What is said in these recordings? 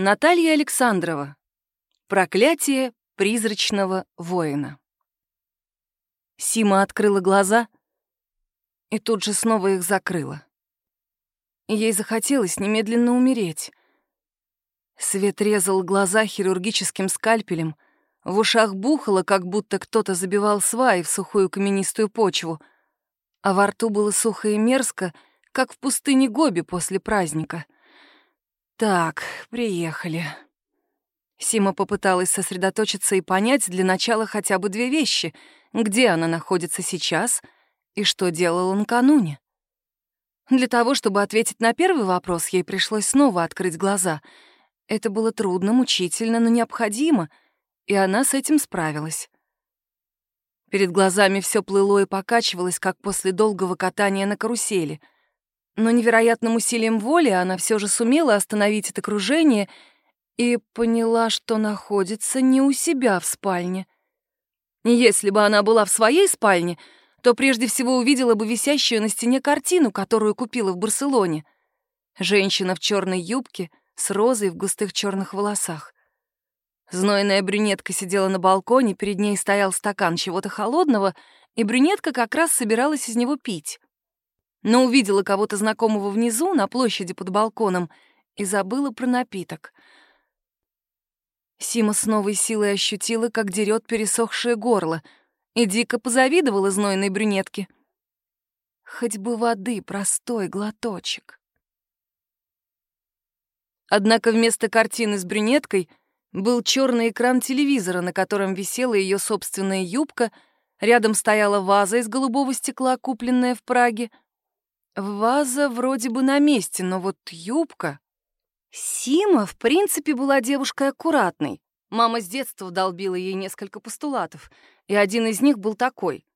Наталья Александрова. Проклятие призрачного воина. Сима открыла глаза и тут же снова их закрыла. Ей захотелось немедленно умереть. Свет резал глаза хирургическим скальпелем, в ушах бухало, как будто кто-то забивал сваи в сухую каменистую почву, а во рту было сухо и мерзко, как в пустыне Гоби после праздника — так, приехали. Сима попыталась сосредоточиться и понять для начала хотя бы две вещи. Где она находится сейчас и что делала накануне. Для того, чтобы ответить на первый вопрос, ей пришлось снова открыть глаза. Это было трудно, мучительно, но необходимо, и она с этим справилась. Перед глазами все плыло и покачивалось, как после долгого катания на карусели — но невероятным усилием воли она все же сумела остановить это кружение и поняла, что находится не у себя в спальне. Если бы она была в своей спальне, то прежде всего увидела бы висящую на стене картину, которую купила в Барселоне. Женщина в черной юбке с розой в густых черных волосах. Знойная брюнетка сидела на балконе, перед ней стоял стакан чего-то холодного, и брюнетка как раз собиралась из него пить но увидела кого-то знакомого внизу, на площади под балконом, и забыла про напиток. Сима с новой силой ощутила, как дерет пересохшее горло, и дико позавидовала знойной брюнетке. Хоть бы воды, простой глоточек. Однако вместо картины с брюнеткой был черный экран телевизора, на котором висела ее собственная юбка, рядом стояла ваза из голубого стекла, купленная в Праге — Ваза вроде бы на месте, но вот юбка... Сима, в принципе, была девушкой аккуратной. Мама с детства долбила ей несколько постулатов, и один из них был такой.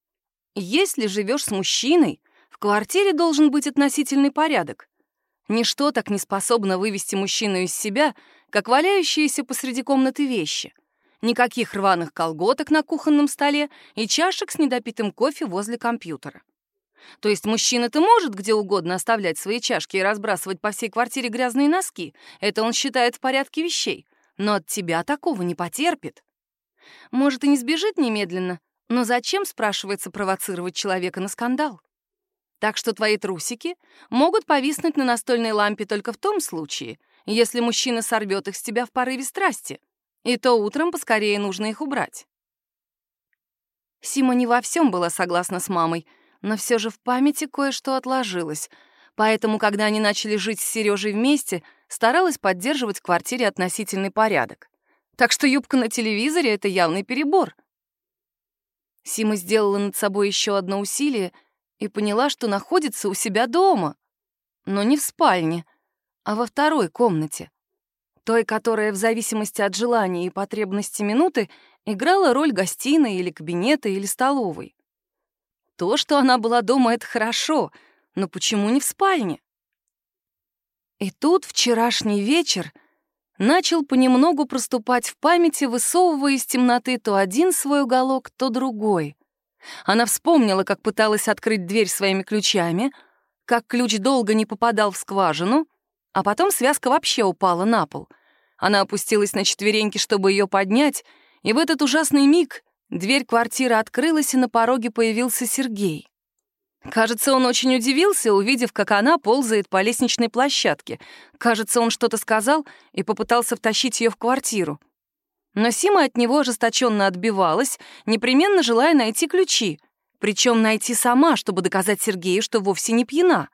Если живешь с мужчиной, в квартире должен быть относительный порядок. Ничто так не способно вывести мужчину из себя, как валяющиеся посреди комнаты вещи. Никаких рваных колготок на кухонном столе и чашек с недопитым кофе возле компьютера. То есть мужчина-то может где угодно оставлять свои чашки и разбрасывать по всей квартире грязные носки. Это он считает в порядке вещей. Но от тебя такого не потерпит. Может, и не сбежит немедленно, но зачем, спрашивается, провоцировать человека на скандал? Так что твои трусики могут повиснуть на настольной лампе только в том случае, если мужчина сорвет их с тебя в порыве страсти. И то утром поскорее нужно их убрать. Сима не во всем была согласна с мамой — но все же в памяти кое-что отложилось. Поэтому, когда они начали жить с Сережей вместе, старалась поддерживать в квартире относительный порядок. Так что юбка на телевизоре — это явный перебор. Сима сделала над собой еще одно усилие и поняла, что находится у себя дома. Но не в спальне, а во второй комнате. Той, которая в зависимости от желания и потребности минуты играла роль гостиной или кабинета или столовой. То, что она была дома, это хорошо, но почему не в спальне? И тут вчерашний вечер начал понемногу проступать в памяти, высовывая из темноты то один свой уголок, то другой. Она вспомнила, как пыталась открыть дверь своими ключами, как ключ долго не попадал в скважину, а потом связка вообще упала на пол. Она опустилась на четвереньки, чтобы ее поднять, и в этот ужасный миг Дверь квартиры открылась, и на пороге появился Сергей. Кажется, он очень удивился, увидев, как она ползает по лестничной площадке. Кажется, он что-то сказал и попытался втащить ее в квартиру. Но Сима от него ожесточенно отбивалась, непременно желая найти ключи. Причем найти сама, чтобы доказать Сергею, что вовсе не пьяна.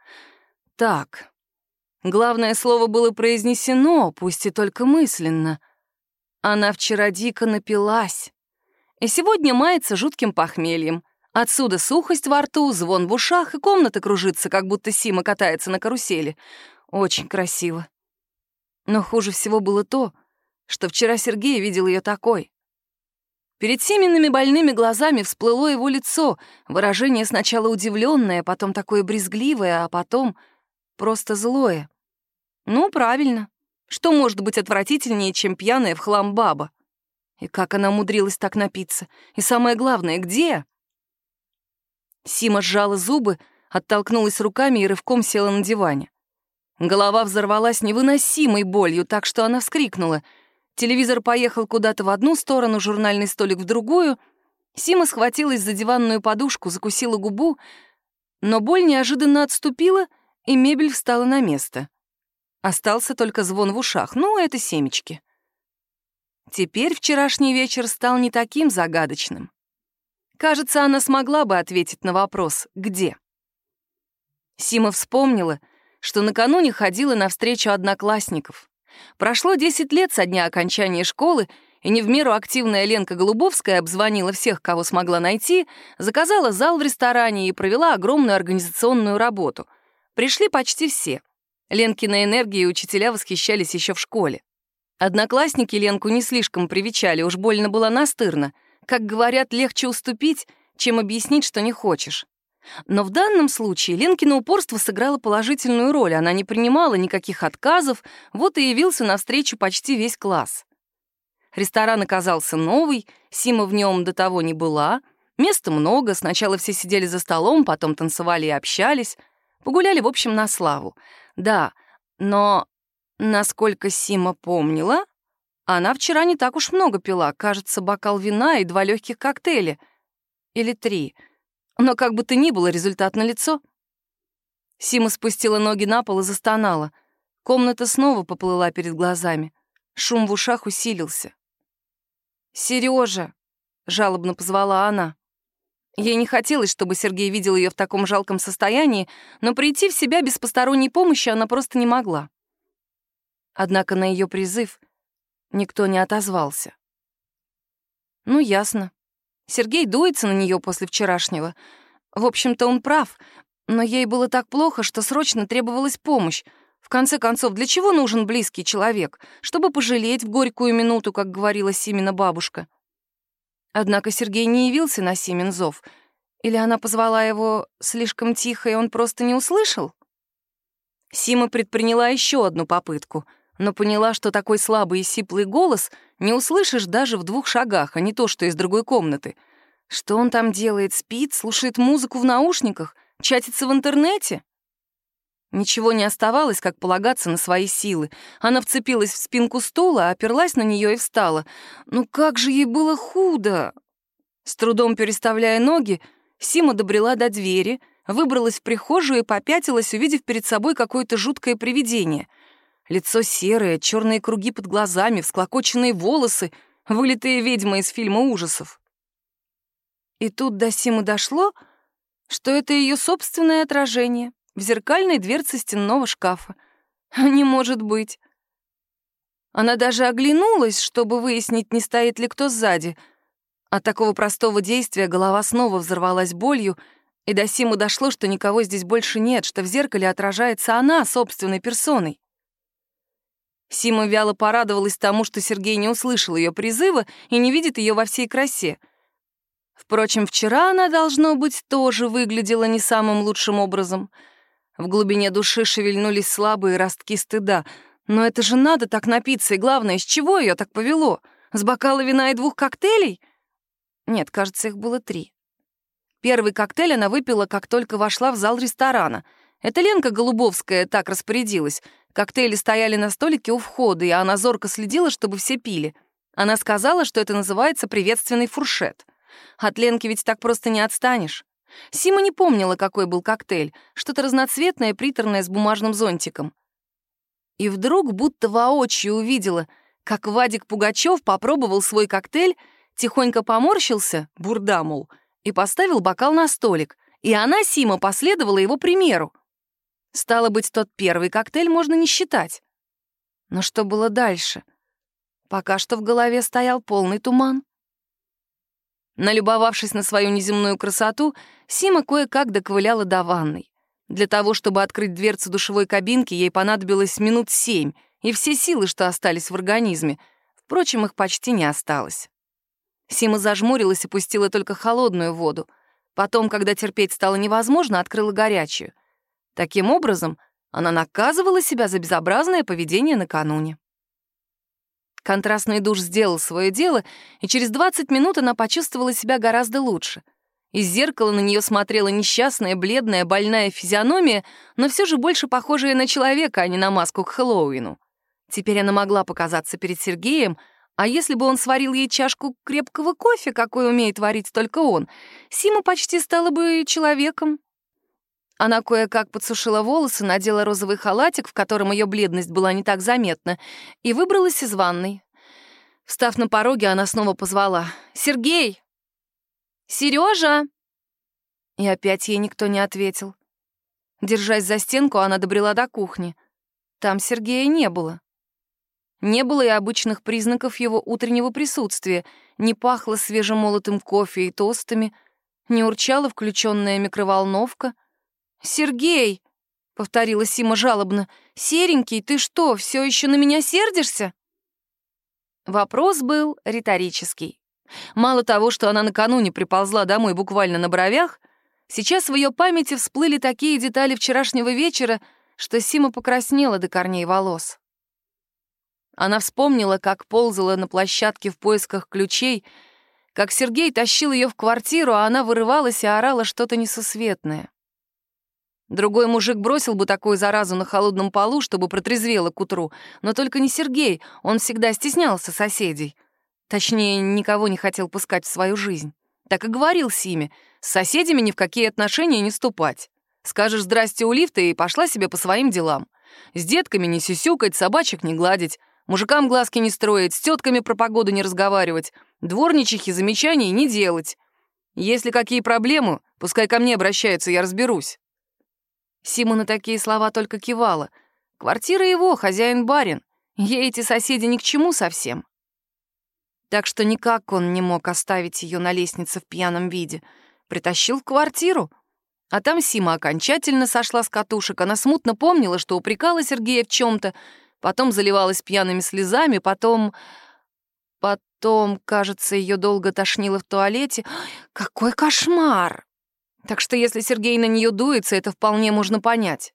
Так, главное слово было произнесено, пусть и только мысленно. Она вчера дико напилась и сегодня мается жутким похмельем. Отсюда сухость во рту, звон в ушах, и комната кружится, как будто Сима катается на карусели. Очень красиво. Но хуже всего было то, что вчера Сергей видел ее такой. Перед Симиными больными глазами всплыло его лицо, выражение сначала удивленное, потом такое брезгливое, а потом просто злое. Ну, правильно. Что может быть отвратительнее, чем пьяная в хлам баба? И как она умудрилась так напиться? И самое главное, где? Сима сжала зубы, оттолкнулась руками и рывком села на диване. Голова взорвалась невыносимой болью, так что она вскрикнула. Телевизор поехал куда-то в одну сторону, журнальный столик в другую. Сима схватилась за диванную подушку, закусила губу, но боль неожиданно отступила, и мебель встала на место. Остался только звон в ушах, ну, это семечки. Теперь вчерашний вечер стал не таким загадочным. Кажется, она смогла бы ответить на вопрос «Где?». Сима вспомнила, что накануне ходила на встречу одноклассников. Прошло 10 лет со дня окончания школы, и не в меру активная Ленка Голубовская обзвонила всех, кого смогла найти, заказала зал в ресторане и провела огромную организационную работу. Пришли почти все. Ленкина энергия и учителя восхищались еще в школе. Одноклассники Ленку не слишком привечали, уж больно было настырно — как говорят, легче уступить, чем объяснить, что не хочешь. Но в данном случае Ленкино упорство сыграло положительную роль. Она не принимала никаких отказов, вот и явился навстречу почти весь класс. Ресторан оказался новый, Сима в нем до того не была. Места много, сначала все сидели за столом, потом танцевали и общались. Погуляли, в общем, на славу. Да, но, насколько Сима помнила, она вчера не так уж много пила, кажется, бокал вина и два легких коктейля. Или три. Но как бы то ни было, результат налицо. Сима спустила ноги на пол и застонала. Комната снова поплыла перед глазами. Шум в ушах усилился. «Сережа!» — жалобно позвала она. Ей не хотелось, чтобы Сергей видел ее в таком жалком состоянии, но прийти в себя без посторонней помощи она просто не могла. Однако на ее призыв Никто не отозвался. Ну, ясно. Сергей дуется на нее после вчерашнего. В общем-то, он прав, но ей было так плохо, что срочно требовалась помощь. В конце концов, для чего нужен близкий человек? Чтобы пожалеть в горькую минуту, как говорила Симина бабушка. Однако Сергей не явился на Симин зов. Или она позвала его слишком тихо, и он просто не услышал? Сима предприняла еще одну попытку — но поняла, что такой слабый и сиплый голос не услышишь даже в двух шагах, а не то, что из другой комнаты. Что он там делает? Спит, слушает музыку в наушниках, чатится в интернете? Ничего не оставалось, как полагаться на свои силы. Она вцепилась в спинку стула, оперлась на нее и встала. Ну как же ей было худо! С трудом переставляя ноги, Сима добрела до двери, выбралась в прихожую и попятилась, увидев перед собой какое-то жуткое привидение — Лицо серое, черные круги под глазами, всклокоченные волосы, вылитые ведьма из фильма ужасов. И тут до Симы дошло, что это ее собственное отражение в зеркальной дверце стенного шкафа. Не может быть. Она даже оглянулась, чтобы выяснить, не стоит ли кто сзади. От такого простого действия голова снова взорвалась болью, и до Симы дошло, что никого здесь больше нет, что в зеркале отражается она собственной персоной. Сима вяло порадовалась тому, что Сергей не услышал ее призыва и не видит ее во всей красе. Впрочем, вчера она, должно быть, тоже выглядела не самым лучшим образом. В глубине души шевельнулись слабые ростки стыда. Но это же надо так напиться, и главное, с чего ее так повело? С бокала вина и двух коктейлей? Нет, кажется, их было три. Первый коктейль она выпила, как только вошла в зал ресторана. Это Ленка Голубовская так распорядилась — Коктейли стояли на столике у входа, и она зорко следила, чтобы все пили. Она сказала, что это называется приветственный фуршет. От Ленки ведь так просто не отстанешь. Сима не помнила, какой был коктейль, что-то разноцветное, приторное с бумажным зонтиком. И вдруг будто воочию увидела, как Вадик Пугачев попробовал свой коктейль, тихонько поморщился, бурда, мол, и поставил бокал на столик, и она, Сима, последовала его примеру. Стало быть, тот первый коктейль можно не считать. Но что было дальше? Пока что в голове стоял полный туман. Налюбовавшись на свою неземную красоту, Сима кое-как доковыляла до ванной. Для того, чтобы открыть дверцу душевой кабинки, ей понадобилось минут семь, и все силы, что остались в организме. Впрочем, их почти не осталось. Сима зажмурилась и пустила только холодную воду. Потом, когда терпеть стало невозможно, открыла горячую. Таким образом, она наказывала себя за безобразное поведение накануне. Контрастный душ сделал свое дело, и через 20 минут она почувствовала себя гораздо лучше. Из зеркала на нее смотрела несчастная, бледная, больная физиономия, но все же больше похожая на человека, а не на маску к Хэллоуину. Теперь она могла показаться перед Сергеем, а если бы он сварил ей чашку крепкого кофе, какой умеет варить только он, Сима почти стала бы человеком. Она кое-как подсушила волосы, надела розовый халатик, в котором ее бледность была не так заметна, и выбралась из ванной. Встав на пороге, она снова позвала. «Сергей! Сережа!» И опять ей никто не ответил. Держась за стенку, она добрела до кухни. Там Сергея не было. Не было и обычных признаков его утреннего присутствия. Не пахло свежемолотым кофе и тостами, не урчала включенная микроволновка. «Сергей!» — повторила Сима жалобно. «Серенький, ты что, все еще на меня сердишься?» Вопрос был риторический. Мало того, что она накануне приползла домой буквально на бровях, сейчас в ее памяти всплыли такие детали вчерашнего вечера, что Сима покраснела до корней волос. Она вспомнила, как ползала на площадке в поисках ключей, как Сергей тащил ее в квартиру, а она вырывалась и орала что-то несусветное. Другой мужик бросил бы такую заразу на холодном полу, чтобы протрезвело к утру, но только не Сергей, он всегда стеснялся соседей — Точнее, никого не хотел пускать в свою жизнь. Так и говорил Симе, с соседями ни в какие отношения не ступать. Скажешь «здрасте» у лифта и пошла себе по своим делам. С детками не сюсюкать, собачек не гладить, мужикам глазки не строить, с тетками про погоду не разговаривать, дворничихи замечаний не делать. Если какие проблемы, пускай ко мне обращаются, я разберусь. Сима на такие слова только кивала. Квартира его, хозяин-барин. Ей эти соседи ни к чему совсем. Так что никак он не мог оставить ее на лестнице в пьяном виде. Притащил в квартиру. А там Сима окончательно сошла с катушек. Она смутно помнила, что упрекала Сергея в чем то потом заливалась пьяными слезами, потом... Потом, кажется, ее долго тошнило в туалете. Какой кошмар! Так что если Сергей на нее дуется, это вполне можно понять.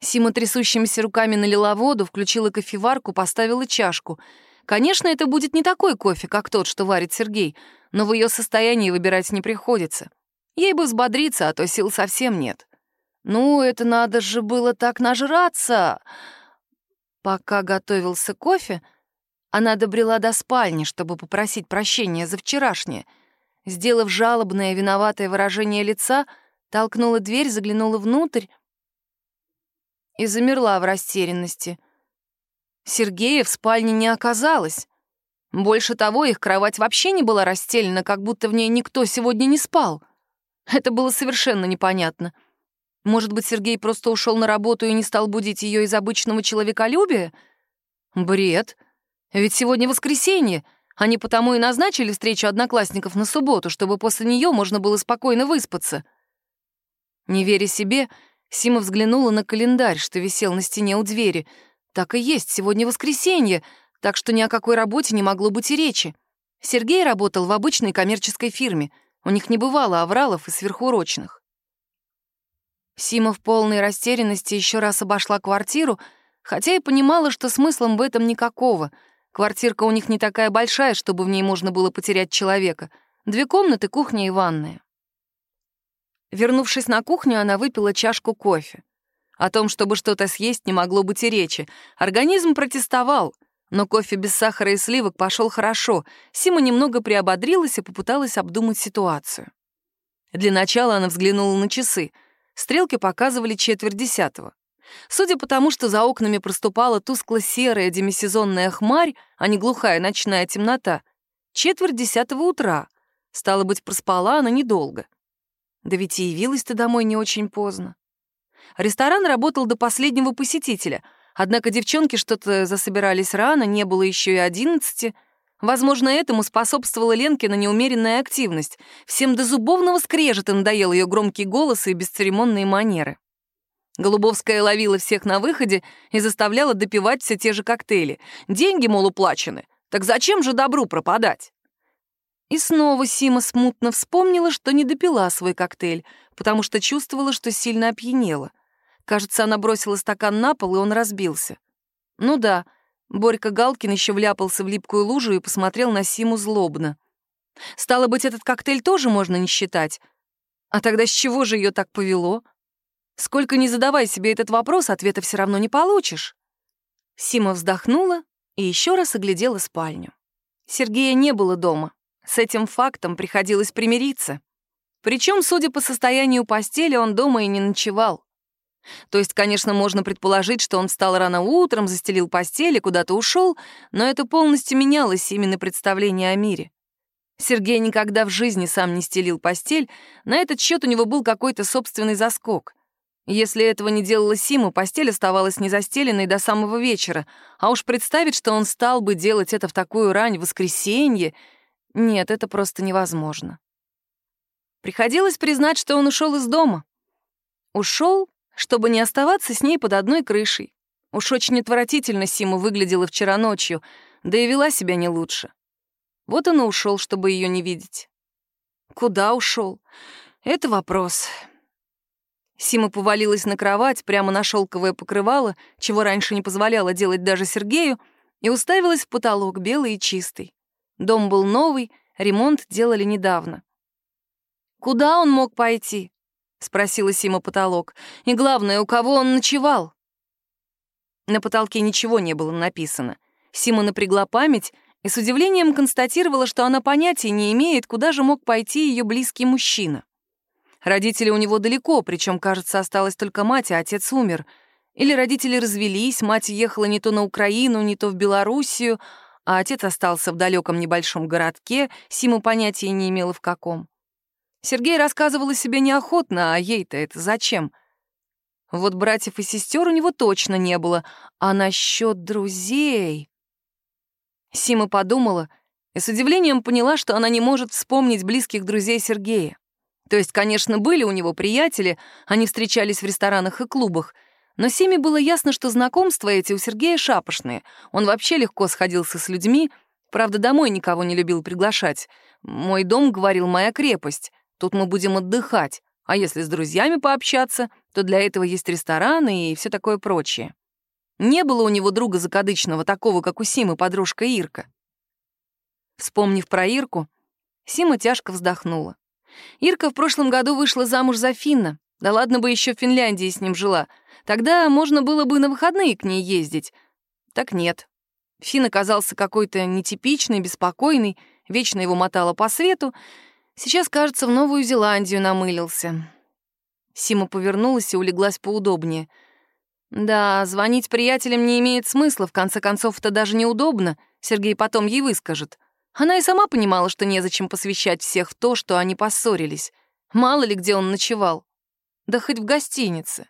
Сима трясущимися руками налила воду, включила кофеварку, поставила чашку — Конечно, это будет не такой кофе, как тот, что варит Сергей, но в ее состоянии выбирать не приходится. Ей бы взбодриться, а то сил совсем нет. Ну, это надо же было так нажраться. Пока готовился кофе, она добрела до спальни, чтобы попросить прощения за вчерашнее. Сделав жалобное виноватое выражение лица, толкнула дверь, заглянула внутрь и замерла в растерянности — Сергея в спальне не оказалось. Больше того, их кровать вообще не была расстелена, как будто в ней никто сегодня не спал. Это было совершенно непонятно. Может быть, Сергей просто ушел на работу и не стал будить ее из обычного человеколюбия? Бред. Ведь сегодня воскресенье. Они потому и назначили встречу одноклассников на субботу, чтобы после нее можно было спокойно выспаться. Не веря себе, Сима взглянула на календарь, что висел на стене у двери — так и есть, сегодня воскресенье, так что ни о какой работе не могло быть и речи. Сергей работал в обычной коммерческой фирме. У них не бывало авралов и сверхурочных. Сима в полной растерянности еще раз обошла квартиру, хотя и понимала, что смыслом в этом никакого. Квартирка у них не такая большая, чтобы в ней можно было потерять человека. Две комнаты, кухня и ванная. Вернувшись на кухню, она выпила чашку кофе. О том, чтобы что-то съесть, не могло быть и речи. Организм протестовал, но кофе без сахара и сливок пошел хорошо. Сима немного приободрилась и попыталась обдумать ситуацию. Для начала она взглянула на часы. Стрелки показывали четверть десятого. Судя по тому, что за окнами проступала тускло-серая демисезонная хмарь, а не глухая ночная темнота, четверть десятого утра. Стало быть, проспала она недолго. Да ведь и явилась ты домой не очень поздно. Ресторан работал до последнего посетителя, однако девчонки что-то засобирались рано, не было еще и одиннадцати. Возможно, этому способствовала Ленкина неумеренная активность. Всем до зубовного скрежета надоел ее громкий голос и бесцеремонные манеры. Голубовская ловила всех на выходе и заставляла допивать все те же коктейли. Деньги, мол, уплачены. Так зачем же добру пропадать? И снова Сима смутно вспомнила, что не допила свой коктейль, потому что чувствовала, что сильно опьянела. Кажется, она бросила стакан на пол, и он разбился. Ну да, Борька Галкин еще вляпался в липкую лужу и посмотрел на Симу злобно. Стало быть, этот коктейль тоже можно не считать. А тогда с чего же ее так повело? Сколько не задавай себе этот вопрос, ответа все равно не получишь. Сима вздохнула и еще раз оглядела спальню. Сергея не было дома. С этим фактом приходилось примириться. Причем, судя по состоянию постели, он дома и не ночевал. То есть, конечно, можно предположить, что он встал рано утром, застелил и куда-то ушел, но это полностью менялось именно представление о мире. Сергей никогда в жизни сам не стелил постель, на этот счет у него был какой-то собственный заскок. Если этого не делала Сима, постель оставалась незастеленной до самого вечера, а уж представить, что он стал бы делать это в такую рань в воскресенье, нет, это просто невозможно. Приходилось признать, что он ушел из дома. Ушел, чтобы не оставаться с ней под одной крышей. Уж очень отвратительно Сима выглядела вчера ночью, да и вела себя не лучше. Вот он и ушел, чтобы ее не видеть. Куда ушел? Это вопрос. Сима повалилась на кровать, прямо на шелковое покрывало, чего раньше не позволяло делать даже Сергею, и уставилась в потолок, белый и чистый. Дом был новый, ремонт делали недавно. «Куда он мог пойти?» — спросила Сима потолок. «И главное, у кого он ночевал?» На потолке ничего не было написано. Сима напрягла память и с удивлением констатировала, что она понятия не имеет, куда же мог пойти ее близкий мужчина. Родители у него далеко, причем, кажется, осталась только мать, а отец умер. Или родители развелись, мать ехала не то на Украину, не то в Белоруссию, а отец остался в далеком небольшом городке, Сима понятия не имела в каком. Сергей рассказывал о себе неохотно, а ей-то это зачем? Вот братьев и сестер у него точно не было, а насчет друзей... Сима подумала и с удивлением поняла, что она не может вспомнить близких друзей Сергея. То есть, конечно, были у него приятели, они встречались в ресторанах и клубах, но Симе было ясно, что знакомства эти у Сергея шапошные. Он вообще легко сходился с людьми, правда, домой никого не любил приглашать. «Мой дом, — говорил, — моя крепость, тут мы будем отдыхать, а если с друзьями пообщаться, то для этого есть рестораны и все такое прочее». Не было у него друга закадычного, такого, как у Симы подружка Ирка. Вспомнив про Ирку, Сима тяжко вздохнула. Ирка в прошлом году вышла замуж за Финна. Да ладно бы еще в Финляндии с ним жила. Тогда можно было бы на выходные к ней ездить. Так нет. Фин оказался какой-то нетипичный, беспокойный, вечно его мотало по свету. Сейчас, кажется, в Новую Зеландию намылился. Сима повернулась и улеглась поудобнее. Да, звонить приятелям не имеет смысла, в конце концов, это даже неудобно. Сергей потом ей выскажет. Она и сама понимала, что незачем посвящать всех в то, что они поссорились. Мало ли, где он ночевал. Да хоть в гостинице.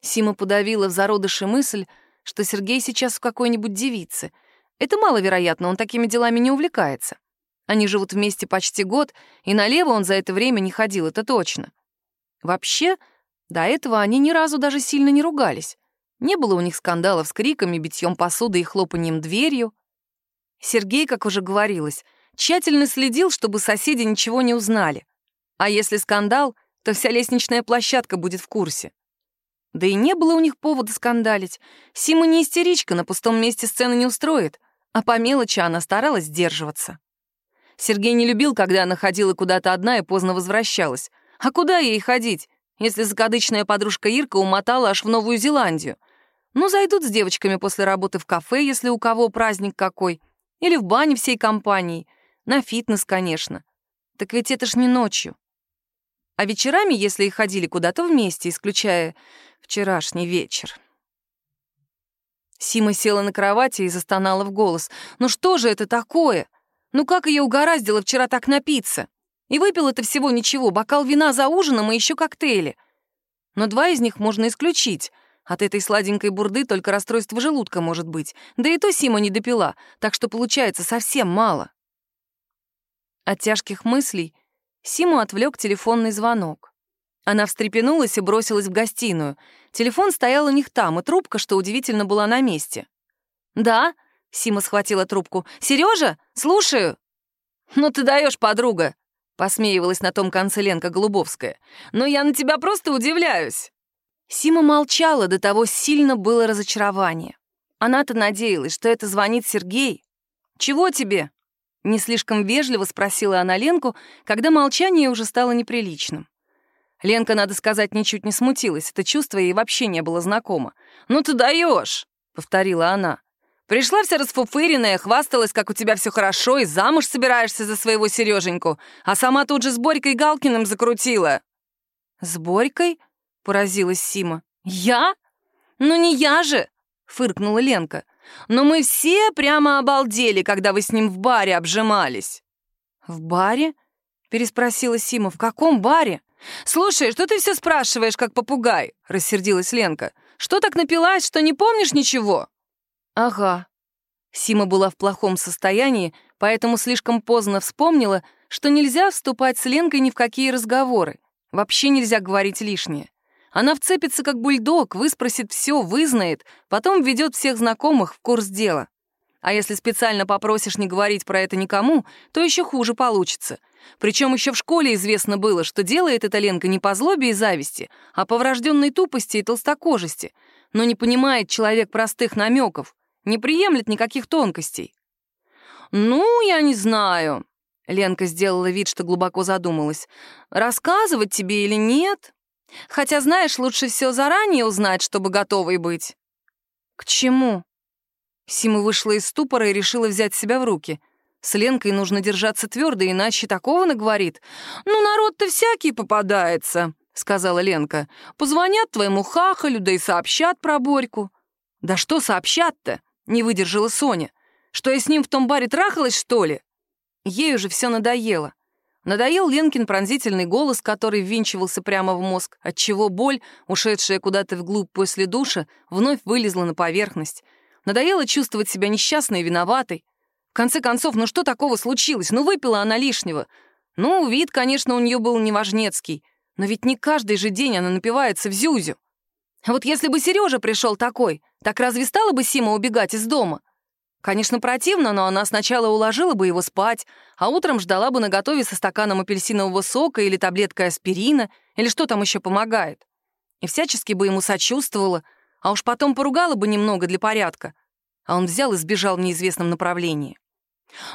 Сима подавила в зародыше мысль, что Сергей сейчас в какой-нибудь девице. Это маловероятно, он такими делами не увлекается. Они живут вместе почти год, и налево он за это время не ходил, это точно. Вообще, до этого они ни разу даже сильно не ругались. Не было у них скандалов с криками, битьем посуды и хлопанием дверью. Сергей, как уже говорилось, тщательно следил, чтобы соседи ничего не узнали. А если скандал, то вся лестничная площадка будет в курсе. Да и не было у них повода скандалить. Сима не истеричка, на пустом месте сцены не устроит, а по мелочи она старалась сдерживаться. Сергей не любил, когда она ходила куда-то одна и поздно возвращалась. А куда ей ходить, если закадычная подружка Ирка умотала аж в Новую Зеландию? Ну, зайдут с девочками после работы в кафе, если у кого праздник какой — или в бане всей компанией. На фитнес, конечно. Так ведь это ж не ночью. А вечерами, если и ходили куда-то вместе, исключая вчерашний вечер. Сима села на кровати и застонала в голос. «Ну что же это такое? Ну как ее угораздило вчера так напиться? И выпил это всего ничего, бокал вина за ужином и еще коктейли. Но два из них можно исключить — от этой сладенькой бурды только расстройство желудка может быть. Да и то Сима не допила, так что получается совсем мало. От тяжких мыслей Симу отвлек телефонный звонок. Она встрепенулась и бросилась в гостиную. Телефон стоял у них там, и трубка, что удивительно, была на месте. «Да?» — Сима схватила трубку. «Сережа? Слушаю!» «Ну ты даешь, подруга!» — посмеивалась на том конце Ленка Голубовская. «Но я на тебя просто удивляюсь!» Сима молчала, до того сильно было разочарование. Она-то надеялась, что это звонит Сергей. «Чего тебе?» Не слишком вежливо спросила она Ленку, когда молчание уже стало неприличным. Ленка, надо сказать, ничуть не смутилась, это чувство ей вообще не было знакомо. «Ну ты даешь!» — повторила она. «Пришла вся расфуфыренная, хвасталась, как у тебя все хорошо, и замуж собираешься за своего Сереженьку, а сама тут же с Борькой Галкиным закрутила». «С Борькой?» — поразилась Сима. «Я? Ну не я же!» — фыркнула Ленка. «Но мы все прямо обалдели, когда вы с ним в баре обжимались». «В баре?» — переспросила Сима. «В каком баре?» «Слушай, что ты все спрашиваешь, как попугай?» — рассердилась Ленка. «Что так напилась, что не помнишь ничего?» «Ага». Сима была в плохом состоянии, поэтому слишком поздно вспомнила, что нельзя вступать с Ленкой ни в какие разговоры. Вообще нельзя говорить лишнее. Она вцепится как бульдог, выспросит все, вызнает, потом введет всех знакомых в курс дела. А если специально попросишь не говорить про это никому, то еще хуже получится. Причем еще в школе известно было, что делает эта Ленка не по злобе и зависти, а по врожденной тупости и толстокожести, но не понимает человек простых намеков, не приемлет никаких тонкостей. «Ну, я не знаю», — Ленка сделала вид, что глубоко задумалась. «Рассказывать тебе или нет? Хотя, знаешь, лучше все заранее узнать, чтобы готовой быть». «К чему?» Сима вышла из ступора и решила взять себя в руки — с Ленкой нужно держаться твердо, иначе такого наговорит. «Ну, народ-то всякий попадается», — сказала Ленка. «Позвонят твоему хахалю, да и сообщат про Борьку». «Да что сообщат-то?» — не выдержала Соня. «Что я с ним в том баре трахалась, что ли?» Ей уже все надоело. Надоел Ленкин пронзительный голос, который ввинчивался прямо в мозг, отчего боль, ушедшая куда-то вглубь после душа, вновь вылезла на поверхность. Надоело чувствовать себя несчастной и виноватой конце концов, ну что такого случилось? Ну выпила она лишнего. Ну, вид, конечно, у нее был неважнецкий, но ведь не каждый же день она напивается в зюзю. А вот если бы Сережа пришел такой, так разве стала бы Сима убегать из дома? Конечно, противно, но она сначала уложила бы его спать, а утром ждала бы наготове со стаканом апельсинового сока или таблеткой аспирина, или что там еще помогает. И всячески бы ему сочувствовала, а уж потом поругала бы немного для порядка. А он взял и сбежал в неизвестном направлении.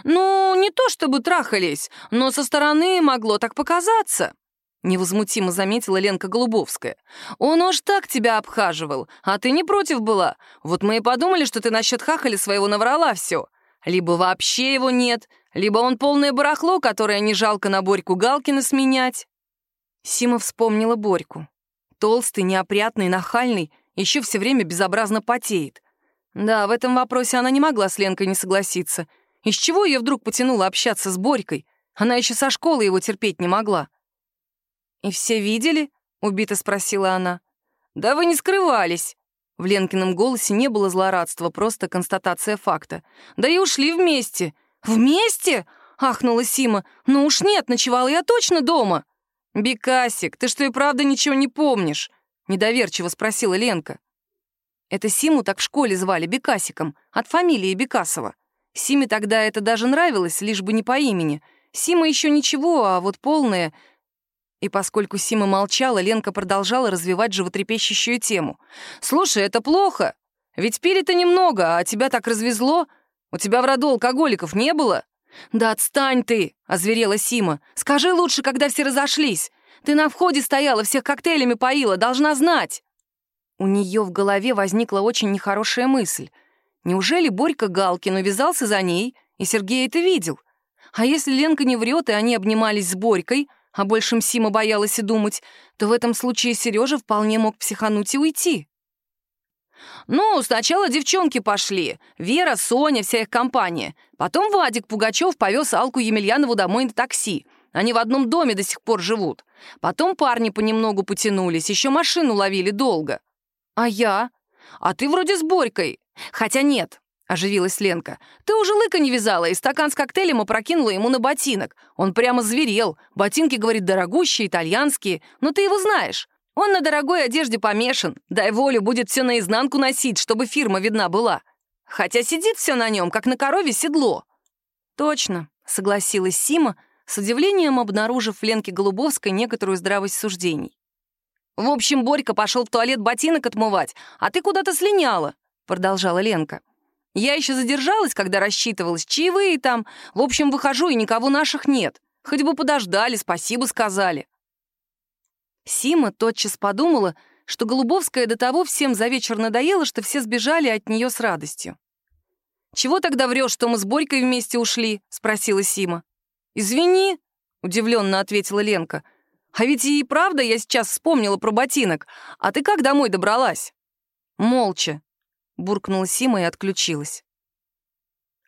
«Ну, не то чтобы трахались, но со стороны могло так показаться», — невозмутимо заметила Ленка Голубовская. «Он уж так тебя обхаживал, а ты не против была. Вот мы и подумали, что ты насчет хахали своего наврала все. Либо вообще его нет, либо он полное барахло, которое не жалко на Борьку Галкина сменять». Сима вспомнила Борьку. Толстый, неопрятный, нахальный, еще все время безобразно потеет. Да, в этом вопросе она не могла с Ленкой не согласиться — из чего ее вдруг потянуло общаться с Борькой? Она еще со школы его терпеть не могла. «И все видели?» — убито спросила она. «Да вы не скрывались». В Ленкином голосе не было злорадства, просто констатация факта. «Да и ушли вместе». «Вместе?» — ахнула Сима. «Ну уж нет, ночевала я точно дома». «Бекасик, ты что и правда ничего не помнишь?» — недоверчиво спросила Ленка. Это Симу так в школе звали Бекасиком, от фамилии Бекасова. Симе тогда это даже нравилось, лишь бы не по имени. Сима еще ничего, а вот полная... И поскольку Сима молчала, Ленка продолжала развивать животрепещущую тему. «Слушай, это плохо. Ведь пили-то немного, а тебя так развезло. У тебя в роду алкоголиков не было?» «Да отстань ты!» — озверела Сима. «Скажи лучше, когда все разошлись. Ты на входе стояла, всех коктейлями поила, должна знать!» У нее в голове возникла очень нехорошая мысль. Неужели Борька Галкин увязался за ней, и Сергей это видел? А если Ленка не врет, и они обнимались с Борькой, а большим Сима боялась и думать, то в этом случае Сережа вполне мог психануть и уйти. «Ну, сначала девчонки пошли. Вера, Соня, вся их компания. Потом Вадик Пугачев повез Алку Емельянову домой на такси. Они в одном доме до сих пор живут. Потом парни понемногу потянулись, еще машину ловили долго. А я? А ты вроде с Борькой. «Хотя нет», — оживилась Ленка. «Ты уже лыка не вязала, и стакан с коктейлем опрокинула ему на ботинок. Он прямо зверел. Ботинки, говорит, дорогущие, итальянские. Но ты его знаешь. Он на дорогой одежде помешан. Дай волю, будет все наизнанку носить, чтобы фирма видна была. Хотя сидит все на нем, как на корове седло». «Точно», — согласилась Сима, с удивлением обнаружив в Ленке Голубовской некоторую здравость суждений. «В общем, Борька пошел в туалет ботинок отмывать, а ты куда-то слиняла продолжала Ленка. Я еще задержалась, когда рассчитывалась, чаевые там. В общем, выхожу, и никого наших нет. Хоть бы подождали, спасибо сказали. Сима тотчас подумала, что Голубовская до того всем за вечер надоела, что все сбежали от нее с радостью. «Чего тогда врешь, что мы с Борькой вместе ушли?» — спросила Сима. «Извини», — удивленно ответила Ленка. «А ведь и правда я сейчас вспомнила про ботинок. А ты как домой добралась?» «Молча», — буркнула Сима и отключилась.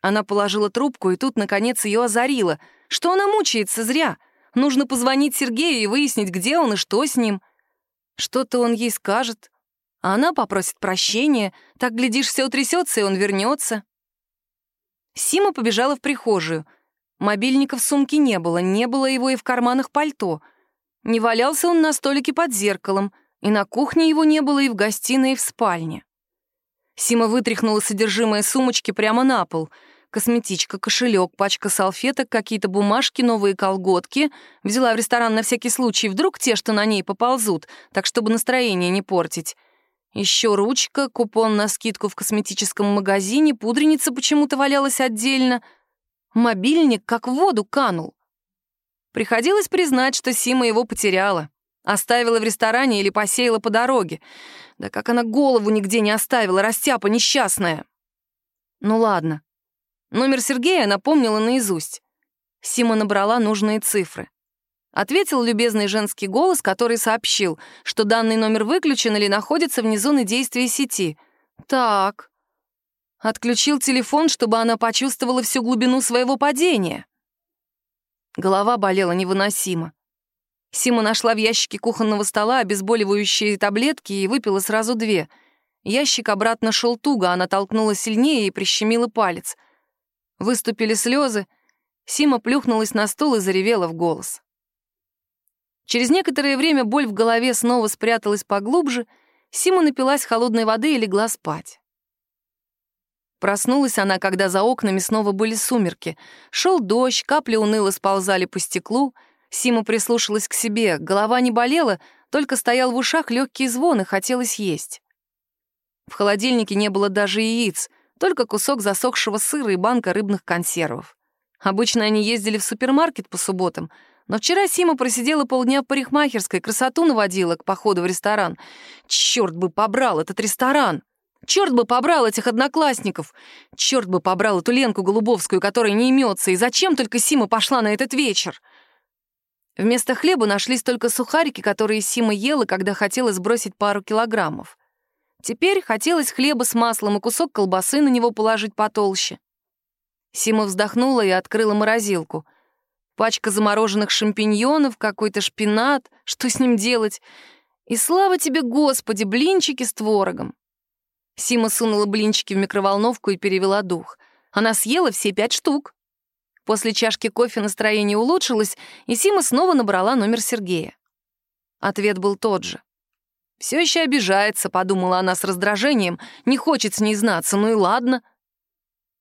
Она положила трубку, и тут, наконец, ее озарило, что она мучается зря. Нужно позвонить Сергею и выяснить, где он и что с ним. Что-то он ей скажет, а она попросит прощения, так, глядишь, все утрясется, и он вернется. Сима побежала в прихожую. Мобильника в сумке не было, не было его и в карманах пальто. Не валялся он на столике под зеркалом, и на кухне его не было и в гостиной, и в спальне. Сима вытряхнула содержимое сумочки прямо на пол. Косметичка, кошелек, пачка салфеток, какие-то бумажки, новые колготки. Взяла в ресторан на всякий случай, вдруг те, что на ней поползут, так чтобы настроение не портить. Еще ручка, купон на скидку в косметическом магазине, пудреница почему-то валялась отдельно. Мобильник как в воду канул. Приходилось признать, что Сима его потеряла. Оставила в ресторане или посеяла по дороге. Да как она голову нигде не оставила, растяпа несчастная. Ну ладно. Номер Сергея напомнила наизусть. Сима набрала нужные цифры. Ответил любезный женский голос, который сообщил, что данный номер выключен или находится вне зоны действия сети. Так. Отключил телефон, чтобы она почувствовала всю глубину своего падения. Голова болела невыносимо. Сима нашла в ящике кухонного стола обезболивающие таблетки и выпила сразу две. Ящик обратно шел туго, она толкнула сильнее и прищемила палец. Выступили слезы. Сима плюхнулась на стол и заревела в голос. Через некоторое время боль в голове снова спряталась поглубже, Сима напилась холодной воды и легла спать. Проснулась она, когда за окнами снова были сумерки. Шел дождь, капли уныло сползали по стеклу. Сима прислушалась к себе, голова не болела, только стоял в ушах легкий звон, и хотелось есть. В холодильнике не было даже яиц, только кусок засохшего сыра и банка рыбных консервов. Обычно они ездили в супермаркет по субботам — но вчера Сима просидела полдня в парикмахерской, красоту наводила к походу в ресторан. Черт бы побрал этот ресторан! Черт бы побрал этих одноклассников! Черт бы побрал эту Ленку Голубовскую, которая не имется, и зачем только Сима пошла на этот вечер? Вместо хлеба нашлись только сухарики, которые Сима ела, когда хотела сбросить пару килограммов. Теперь хотелось хлеба с маслом и кусок колбасы на него положить потолще. Сима вздохнула и открыла морозилку — пачка замороженных шампиньонов, какой-то шпинат. Что с ним делать? И слава тебе, Господи, блинчики с творогом. Сима сунула блинчики в микроволновку и перевела дух. Она съела все пять штук. После чашки кофе настроение улучшилось, и Сима снова набрала номер Сергея. Ответ был тот же. «Все еще обижается», — подумала она с раздражением, «не хочет с ней знаться, ну и ладно».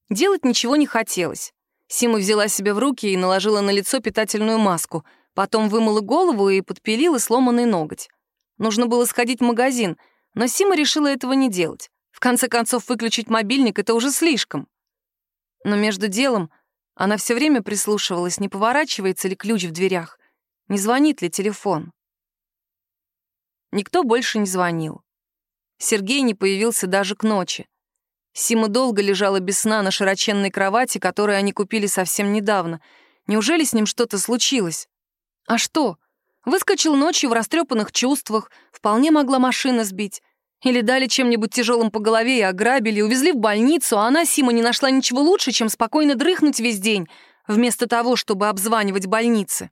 Делать ничего не хотелось. Сима взяла себя в руки и наложила на лицо питательную маску, потом вымыла голову и подпилила сломанный ноготь. Нужно было сходить в магазин, но Сима решила этого не делать. В конце концов, выключить мобильник — это уже слишком. Но между делом она все время прислушивалась, не поворачивается ли ключ в дверях, не звонит ли телефон. Никто больше не звонил. Сергей не появился даже к ночи. Сима долго лежала без сна на широченной кровати, которую они купили совсем недавно. Неужели с ним что-то случилось? А что? Выскочил ночью в растрепанных чувствах, вполне могла машина сбить. Или дали чем-нибудь тяжелым по голове и ограбили, увезли в больницу, а она, Сима, не нашла ничего лучше, чем спокойно дрыхнуть весь день, вместо того, чтобы обзванивать больницы.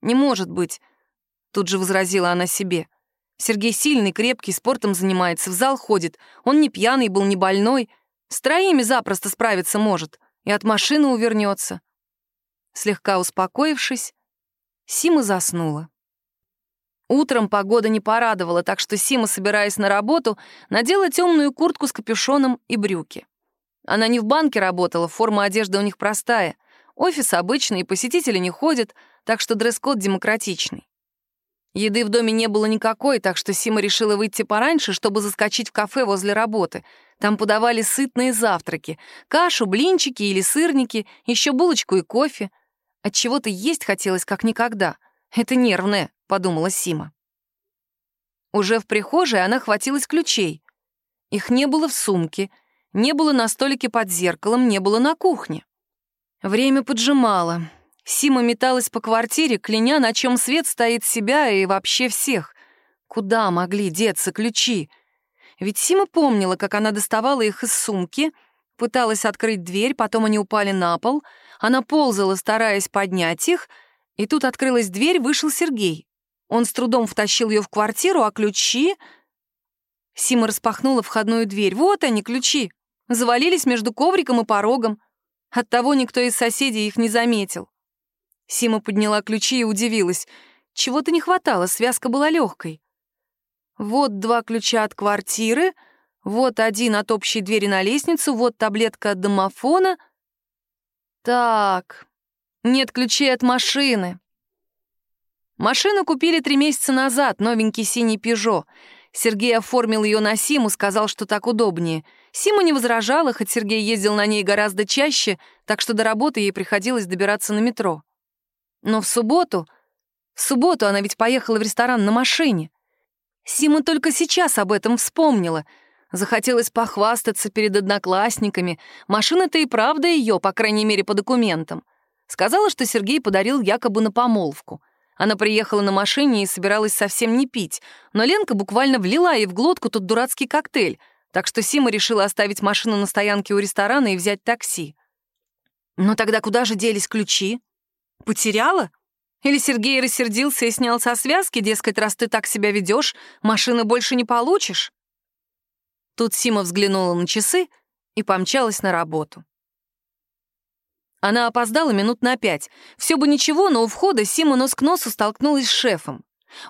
«Не может быть», — тут же возразила она себе. Сергей сильный, крепкий, спортом занимается, в зал ходит. Он не пьяный был, не больной. С троими запросто справиться может. И от машины увернется. Слегка успокоившись, Сима заснула. Утром погода не порадовала, так что Сима, собираясь на работу, надела темную куртку с капюшоном и брюки. Она не в банке работала, форма одежды у них простая. Офис обычный, посетители не ходят, так что дресс-код демократичный. Еды в доме не было никакой, так что Сима решила выйти пораньше, чтобы заскочить в кафе возле работы. Там подавали сытные завтраки — кашу, блинчики или сырники, еще булочку и кофе. От чего то есть хотелось как никогда. Это нервное, — подумала Сима. Уже в прихожей она хватилась ключей. Их не было в сумке, не было на столике под зеркалом, не было на кухне. Время поджимало. Сима металась по квартире, кляня, на чем свет стоит себя и вообще всех. Куда могли деться ключи? Ведь Сима помнила, как она доставала их из сумки, пыталась открыть дверь, потом они упали на пол, она ползала, стараясь поднять их, и тут открылась дверь, вышел Сергей. Он с трудом втащил ее в квартиру, а ключи... Сима распахнула входную дверь. Вот они, ключи. Завалились между ковриком и порогом. Оттого никто из соседей их не заметил. Сима подняла ключи и удивилась. Чего-то не хватало, связка была легкой. Вот два ключа от квартиры, вот один от общей двери на лестницу, вот таблетка от домофона. Так, нет ключей от машины. Машину купили три месяца назад, новенький синий «Пежо». Сергей оформил ее на Симу, сказал, что так удобнее. Сима не возражала, хоть Сергей ездил на ней гораздо чаще, так что до работы ей приходилось добираться на метро. Но в субботу... В субботу она ведь поехала в ресторан на машине. Сима только сейчас об этом вспомнила. Захотелось похвастаться перед одноклассниками. Машина-то и правда ее, по крайней мере, по документам. Сказала, что Сергей подарил якобы на помолвку. Она приехала на машине и собиралась совсем не пить, но Ленка буквально влила ей в глотку тот дурацкий коктейль, так что Сима решила оставить машину на стоянке у ресторана и взять такси. Но тогда куда же делись ключи? Потеряла? Или Сергей рассердился и снял со связки, дескать, раз ты так себя ведешь, машины больше не получишь? Тут Сима взглянула на часы и помчалась на работу. Она опоздала минут на пять. Все бы ничего, но у входа Сима нос к носу столкнулась с шефом.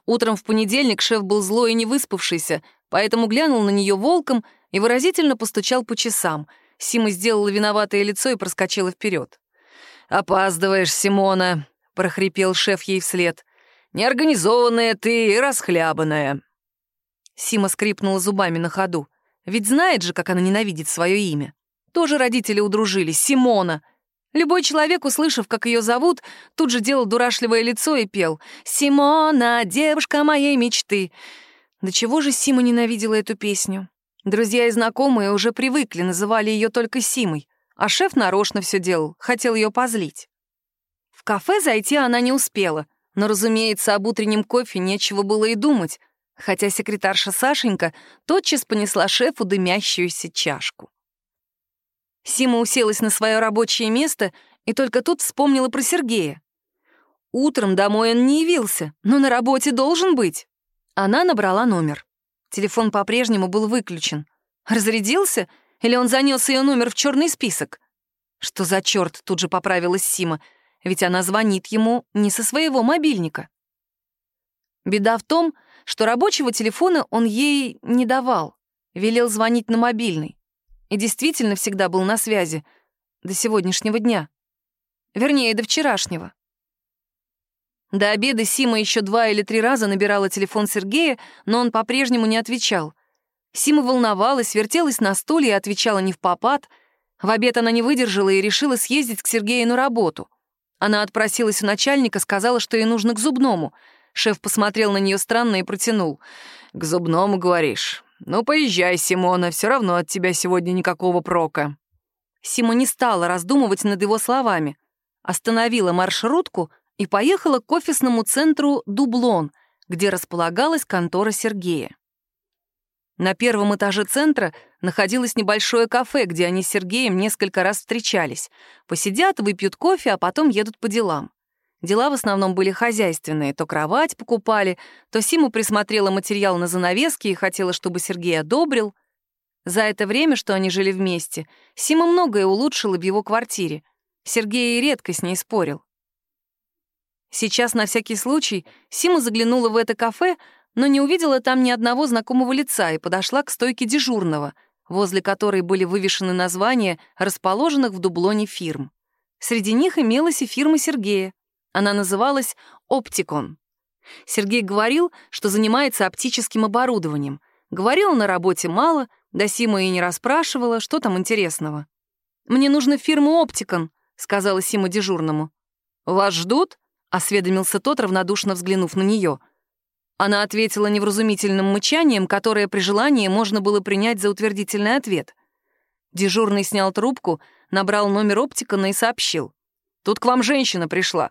Утром в понедельник шеф был злой и не выспавшийся, поэтому глянул на нее волком и выразительно постучал по часам. Сима сделала виноватое лицо и проскочила вперед. «Опаздываешь, Симона», — прохрипел шеф ей вслед. «Неорганизованная ты и расхлябанная». Сима скрипнула зубами на ходу. Ведь знает же, как она ненавидит свое имя. Тоже родители удружились. Симона. Любой человек, услышав, как ее зовут, тут же делал дурашливое лицо и пел «Симона, девушка моей мечты». До чего же Сима ненавидела эту песню? Друзья и знакомые уже привыкли, называли ее только Симой а шеф нарочно все делал, хотел ее позлить. В кафе зайти она не успела, но, разумеется, об утреннем кофе нечего было и думать, хотя секретарша Сашенька тотчас понесла шефу дымящуюся чашку. Сима уселась на свое рабочее место и только тут вспомнила про Сергея. Утром домой он не явился, но на работе должен быть. Она набрала номер. Телефон по-прежнему был выключен. Разрядился — или он занес ее номер в черный список? Что за черт, тут же поправилась Сима, ведь она звонит ему не со своего мобильника. Беда в том, что рабочего телефона он ей не давал, велел звонить на мобильный. И действительно всегда был на связи до сегодняшнего дня. Вернее, до вчерашнего. До обеда Сима еще два или три раза набирала телефон Сергея, но он по-прежнему не отвечал. Сима волновалась, вертелась на стуле и отвечала не в попад. В обед она не выдержала и решила съездить к Сергею на работу. Она отпросилась у начальника, сказала, что ей нужно к зубному. Шеф посмотрел на нее странно и протянул. «К зубному, говоришь? Ну, поезжай, Симона, все равно от тебя сегодня никакого прока». Сима не стала раздумывать над его словами. Остановила маршрутку и поехала к офисному центру «Дублон», где располагалась контора Сергея. На первом этаже центра находилось небольшое кафе, где они с Сергеем несколько раз встречались. Посидят, выпьют кофе, а потом едут по делам. Дела в основном были хозяйственные. То кровать покупали, то Сима присмотрела материал на занавески и хотела, чтобы Сергей одобрил. За это время, что они жили вместе, Сима многое улучшила в его квартире. Сергей редко с ней спорил. Сейчас, на всякий случай, Сима заглянула в это кафе, но не увидела там ни одного знакомого лица и подошла к стойке дежурного, возле которой были вывешены названия расположенных в дублоне фирм. Среди них имелась и фирма Сергея. Она называлась «Оптикон». Сергей говорил, что занимается оптическим оборудованием. Говорил на работе мало, да Сима и не расспрашивала, что там интересного. «Мне нужно в фирму «Оптикон», — сказала Сима дежурному. «Вас ждут?» — осведомился тот, равнодушно взглянув на нее. Она ответила невразумительным мычанием, которое при желании можно было принять за утвердительный ответ. Дежурный снял трубку, набрал номер Оптикона и сообщил. «Тут к вам женщина пришла».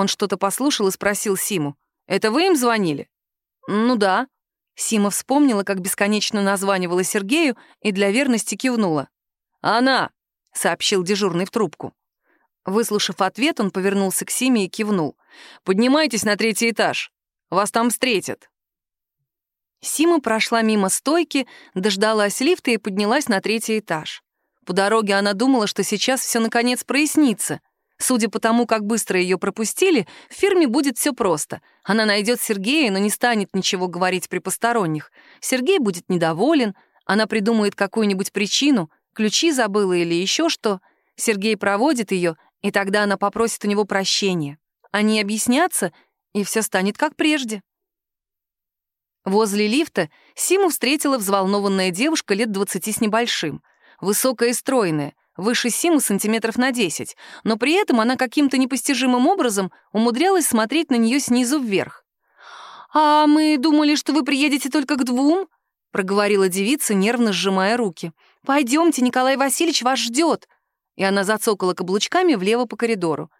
Он что-то послушал и спросил Симу. «Это вы им звонили?» «Ну да». Сима вспомнила, как бесконечно названивала Сергею и для верности кивнула. «Она!» — сообщил дежурный в трубку. Выслушав ответ, он повернулся к Симе и кивнул. «Поднимайтесь на третий этаж. Вас там встретят». Сима прошла мимо стойки, дождалась лифта и поднялась на третий этаж. По дороге она думала, что сейчас все наконец прояснится. Судя по тому, как быстро ее пропустили, в фирме будет все просто. Она найдет Сергея, но не станет ничего говорить при посторонних. Сергей будет недоволен, она придумает какую-нибудь причину, ключи забыла или еще что. Сергей проводит ее, и тогда она попросит у него прощения. Они объяснятся, и все станет как прежде. Возле лифта Симу встретила взволнованная девушка лет двадцати с небольшим. Высокая и стройная, выше Симу сантиметров на десять, но при этом она каким-то непостижимым образом умудрялась смотреть на нее снизу вверх. «А мы думали, что вы приедете только к двум?» — проговорила девица, нервно сжимая руки. «Пойдемте, Николай Васильевич вас ждет!» И она зацокала каблучками влево по коридору.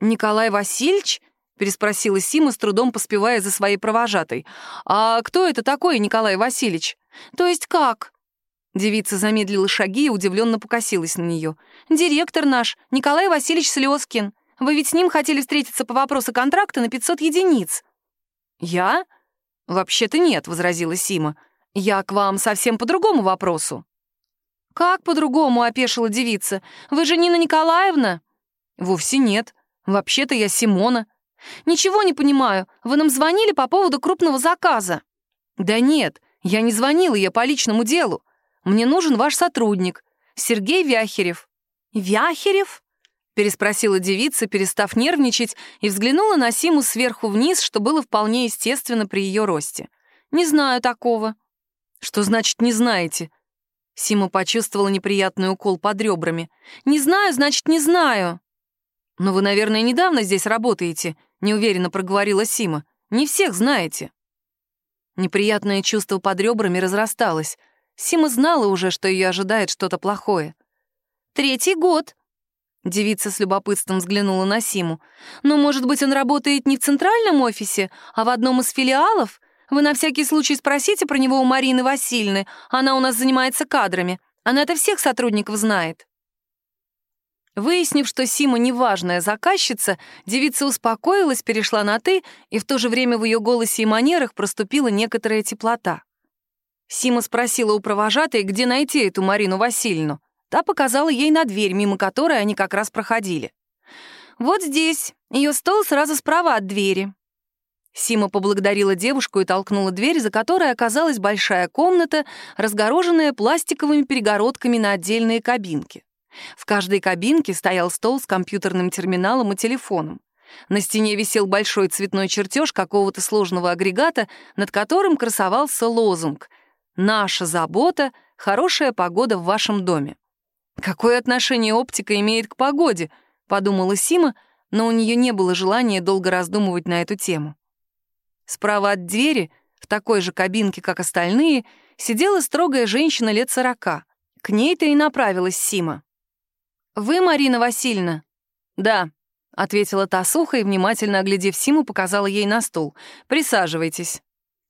«Николай Васильевич?» — переспросила Сима, с трудом поспевая за своей провожатой. «А кто это такой, Николай Васильевич?» «То есть как?» Девица замедлила шаги и удивленно покосилась на нее. «Директор наш, Николай Васильевич Слезкин. Вы ведь с ним хотели встретиться по вопросу контракта на 500 единиц». «Я?» «Вообще-то нет», — возразила Сима. «Я к вам совсем по другому вопросу». «Как по-другому?» — опешила девица. «Вы же Нина Николаевна?» «Вовсе нет. Вообще-то я Симона». «Ничего не понимаю. Вы нам звонили по поводу крупного заказа?» «Да нет, я не звонила, я по личному делу. Мне нужен ваш сотрудник, Сергей Вяхерев». «Вяхерев?» — переспросила девица, перестав нервничать, и взглянула на Симу сверху вниз, что было вполне естественно при ее росте. «Не знаю такого». «Что значит «не знаете»?» Сима почувствовала неприятный укол под ребрами. «Не знаю, значит, не знаю». «Но вы, наверное, недавно здесь работаете», — неуверенно проговорила Сима. «Не всех знаете». Неприятное чувство под ребрами разрасталось. Сима знала уже, что ее ожидает что-то плохое. «Третий год», Девица с любопытством взглянула на Симу. «Но, может быть, он работает не в центральном офисе, а в одном из филиалов? Вы на всякий случай спросите про него у Марины Васильевны. Она у нас занимается кадрами. Она это всех сотрудников знает». Выяснив, что Сима неважная заказчица, девица успокоилась, перешла на «ты», и в то же время в ее голосе и манерах проступила некоторая теплота. Сима спросила у провожатой, где найти эту Марину Васильевну. Та показала ей на дверь, мимо которой они как раз проходили. «Вот здесь. Ее стол сразу справа от двери». Сима поблагодарила девушку и толкнула дверь, за которой оказалась большая комната, разгороженная пластиковыми перегородками на отдельные кабинки. В каждой кабинке стоял стол с компьютерным терминалом и телефоном. На стене висел большой цветной чертеж какого-то сложного агрегата, над которым красовался лозунг Наша забота — хорошая погода в вашем доме. Какое отношение оптика имеет к погоде? Подумала Сима, но у нее не было желания долго раздумывать на эту тему. Справа от двери, в такой же кабинке, как остальные, сидела строгая женщина лет сорока. К ней-то и направилась Сима. «Вы, Марина Васильевна?» «Да», — ответила та сухо и, внимательно оглядев Симу, показала ей на стул. «Присаживайтесь».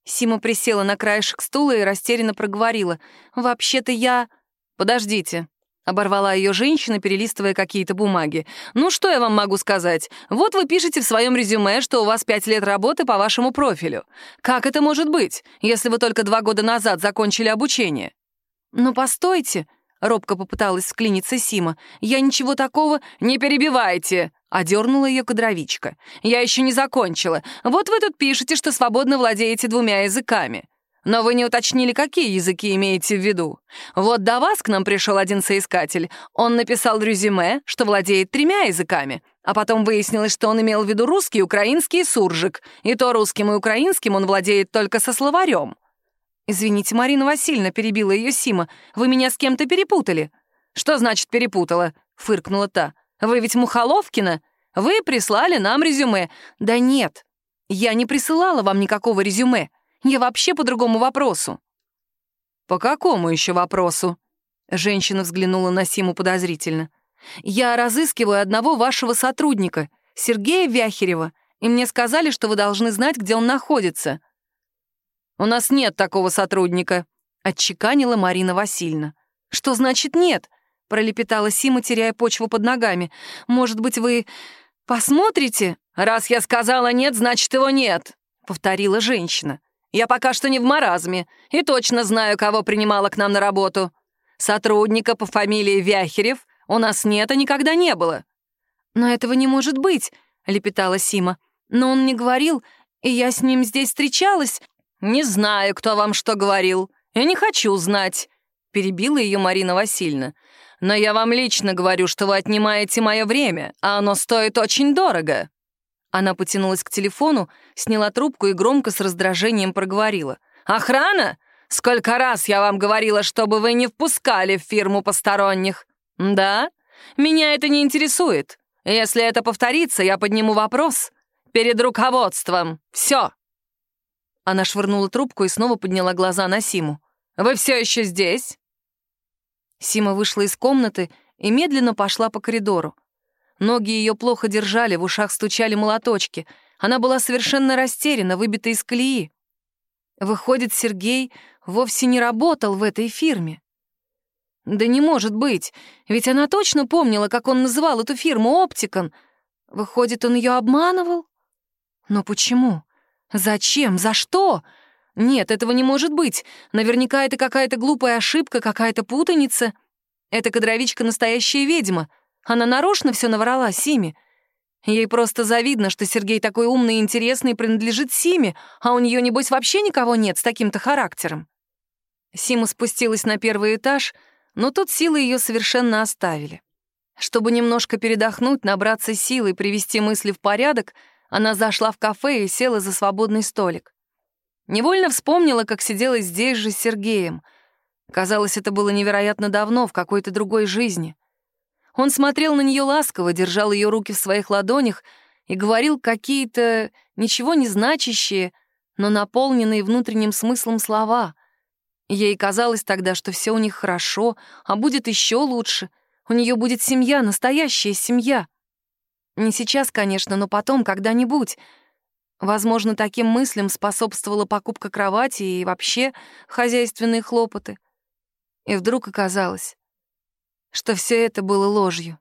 Сима присела на краешек стула и растерянно проговорила. «Вообще-то я...» «Подождите», — оборвала ее женщина, перелистывая какие-то бумаги. «Ну, что я вам могу сказать? Вот вы пишете в своем резюме, что у вас пять лет работы по вашему профилю. Как это может быть, если вы только два года назад закончили обучение?» «Ну, постойте», — робко попыталась склиниться Сима. «Я ничего такого...» «Не перебивайте!» — одернула ее кадровичка. «Я еще не закончила. Вот вы тут пишете, что свободно владеете двумя языками. Но вы не уточнили, какие языки имеете в виду. Вот до вас к нам пришел один соискатель. Он написал резюме, что владеет тремя языками. А потом выяснилось, что он имел в виду русский, украинский и суржик. И то русским и украинским он владеет только со словарем. «Извините, Марина Васильевна», — перебила ее Сима, «вы меня с кем-то перепутали». «Что значит перепутала?» — фыркнула та. «Вы ведь Мухоловкина? Вы прислали нам резюме». «Да нет, я не присылала вам никакого резюме. Я вообще по другому вопросу». «По какому еще вопросу?» Женщина взглянула на Симу подозрительно. «Я разыскиваю одного вашего сотрудника, Сергея Вяхерева, и мне сказали, что вы должны знать, где он находится». «У нас нет такого сотрудника», — отчеканила Марина Васильевна. «Что значит нет?» — пролепетала Сима, теряя почву под ногами. «Может быть, вы посмотрите?» «Раз я сказала нет, значит, его нет», — повторила женщина. Я пока что не в маразме и точно знаю, кого принимала к нам на работу. Сотрудника по фамилии Вяхерев у нас нет и никогда не было». «Но этого не может быть», — лепетала Сима. «Но он не говорил, и я с ним здесь встречалась». «Не знаю, кто вам что говорил, и не хочу знать», — перебила ее Марина Васильевна. «Но я вам лично говорю, что вы отнимаете мое время, а оно стоит очень дорого». Она потянулась к телефону, сняла трубку и громко с раздражением проговорила. «Охрана? Сколько раз я вам говорила, чтобы вы не впускали в фирму посторонних? Да? Меня это не интересует. Если это повторится, я подниму вопрос. Перед руководством. Все!» Она швырнула трубку и снова подняла глаза на Симу. «Вы все еще здесь?» Сима вышла из комнаты и медленно пошла по коридору. Ноги ее плохо держали, в ушах стучали молоточки. Она была совершенно растеряна, выбита из колеи. Выходит, Сергей вовсе не работал в этой фирме. Да не может быть, ведь она точно помнила, как он называл эту фирму «Оптикон». Выходит, он ее обманывал? Но почему? Зачем? За что? Нет, этого не может быть. Наверняка это какая-то глупая ошибка, какая-то путаница. Эта кадровичка настоящая ведьма — она нарочно все наврала Симе. Ей просто завидно, что Сергей такой умный и интересный принадлежит Симе, а у нее, небось, вообще никого нет с таким-то характером. Сима спустилась на первый этаж, но тут силы ее совершенно оставили. Чтобы немножко передохнуть, набраться сил и привести мысли в порядок, она зашла в кафе и села за свободный столик. Невольно вспомнила, как сидела здесь же с Сергеем. Казалось, это было невероятно давно, в какой-то другой жизни. Он смотрел на нее ласково, держал ее руки в своих ладонях и говорил какие-то ничего не значащие, но наполненные внутренним смыслом слова. Ей казалось тогда, что все у них хорошо, а будет еще лучше. У нее будет семья, настоящая семья. Не сейчас, конечно, но потом, когда-нибудь. Возможно, таким мыслям способствовала покупка кровати и вообще хозяйственные хлопоты. И вдруг оказалось, что все это было ложью.